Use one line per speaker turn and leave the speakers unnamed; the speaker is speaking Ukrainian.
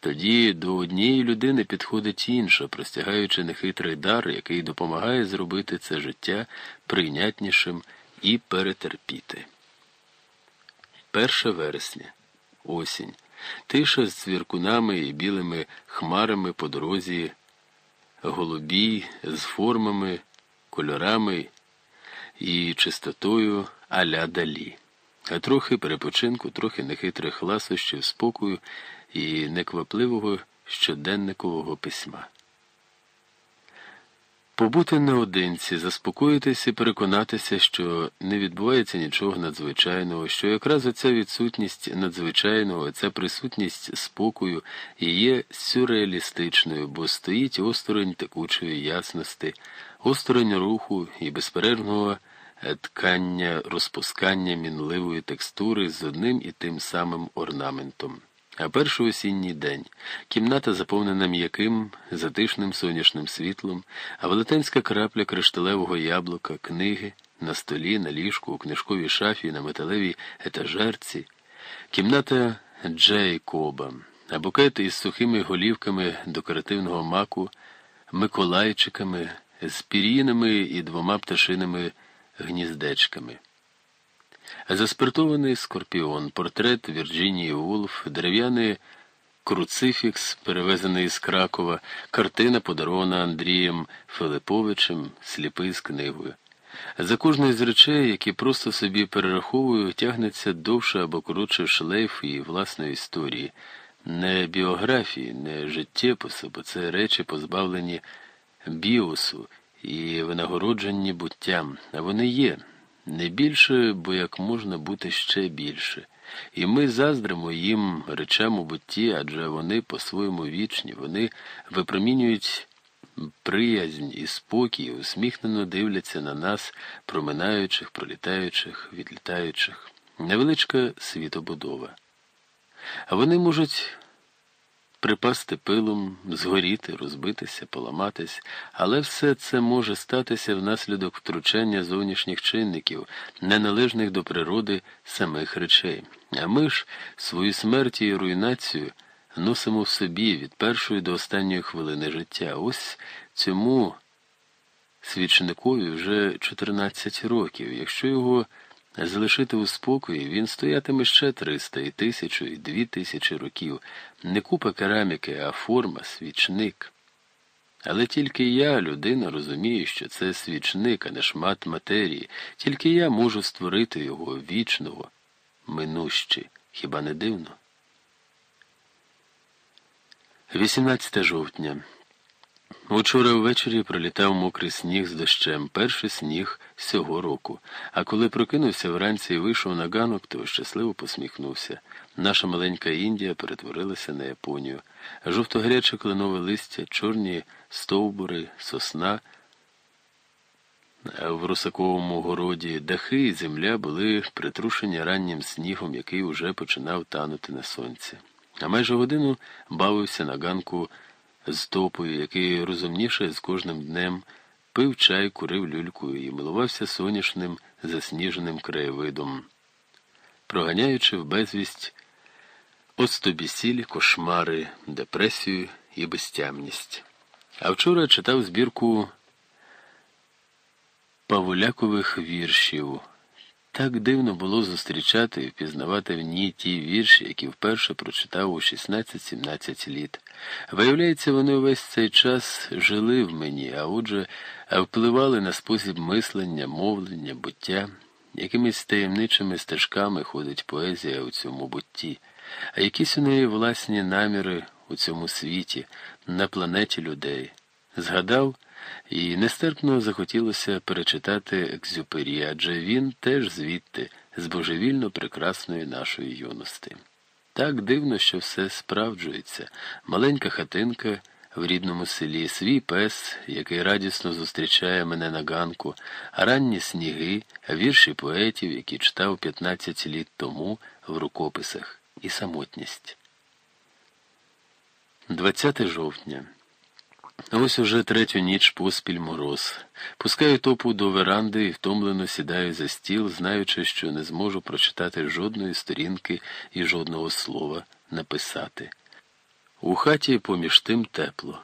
Тоді до однієї людини підходить інша, простягаючи нехитрий дар, який допомагає зробити це життя прийнятнішим і перетерпіти. 1 вересня, осінь, тиша з цвіркунами і білими хмарами по дорозі, голубій з формами, кольорами і чистотою аля далі, а трохи перепочинку, трохи нехитрих ласощів, спокою і неквапливого щоденникового письма. Побути наодинці, заспокоїтися і переконатися, що не відбувається нічого надзвичайного, що якраз оця відсутність надзвичайного, ця присутність спокою і є сюрреалістичною, бо стоїть осторонь текучої ясності, осторонь руху і безперервного ткання розпускання мінливої текстури з одним і тим самим орнаментом. А перший осінній день. Кімната заповнена м'яким, затишним сонячним світлом, а велетенська крапля кришталевого яблука, книги на столі, на ліжку, у книжковій шафі, на металевій етажерці, кімната Джейкоба, а букет із сухими голівками декоративного маку, миколайчиками, з пір'їнами і двома пташиними гніздечками. Заспиртований скорпіон, портрет Вірджинії Вулф, дерев'яний круцифікс, перевезений з Кракова, картина, подарована Андрієм Филиповичем, сліпий з книгою. За кожною з речей, які просто собі перераховую, тягнеться довше або коротше шлейф і власної історії, не біографії, не життєпису, бо це речі, позбавлені біосу і винагороджені буттям, а вони є. Не більше, бо як можна бути ще більше. І ми заздримо їм речам у бутті, адже вони по-своєму вічні, вони випромінюють приязнь і спокій, усміхнено дивляться на нас, проминаючих, пролітаючих, відлітаючих. Невеличка світобудова. А вони можуть припасти пилом, згоріти, розбитися, поламатись, але все це може статися внаслідок втручання зовнішніх чинників, неналежних до природи самих речей. А ми ж свою смерть і руйнацію носимо в собі від першої до останньої хвилини життя. Ось цьому свічникові вже 14 років, якщо його залишити у спокої, він стоятиме ще триста, і тисячу, і дві тисячі років, не купа кераміки, а форма, свічник. Але тільки я, людина, розумію, що це свічник, а не шмат матерії, тільки я можу створити його вічного, минущі. Хіба не дивно? 18 жовтня. Учора ввечері пролітав мокрий сніг з дощем, перший сніг цього року. А коли прокинувся вранці і вийшов на ганок, то щасливо посміхнувся. Наша маленька Індія перетворилася на Японію. Жовто-гаряче кленове листя, чорні стовбури, сосна. В русаковому городі дахи і земля були притрушені раннім снігом, який уже починав танути на сонці. А майже годину бавився на ганку з топою, який розумніше з кожним днем пив чай, курив люльку і милувався сонячним засніженим краєвидом, проганяючи в безвість остобісілі кошмари, депресію і безтямність. А вчора читав збірку Павулякових віршів. Так дивно було зустрічати і впізнавати в ній ті вірші, які вперше прочитав у 16-17 літ. Виявляється, вони увесь цей час жили в мені, а отже, впливали на спосіб мислення, мовлення, буття. Якимись таємничими стежками ходить поезія у цьому бутті, а якісь у неї власні наміри у цьому світі, на планеті людей. Згадав. І нестерпно захотілося перечитати Екзюпері, адже він теж звідти, з божевільно прекрасної нашої юності. Так дивно, що все справджується. Маленька хатинка в рідному селі, свій пес, який радісно зустрічає мене на ганку, ранні сніги, вірші поетів, які читав 15 літ тому в рукописах, і самотність. 20 жовтня. Ось уже третю ніч поспіль мороз. Пускаю топу до веранди і втомлено сідаю за стіл, знаючи, що не зможу прочитати жодної сторінки і жодного слова написати. У хаті поміж тим тепло.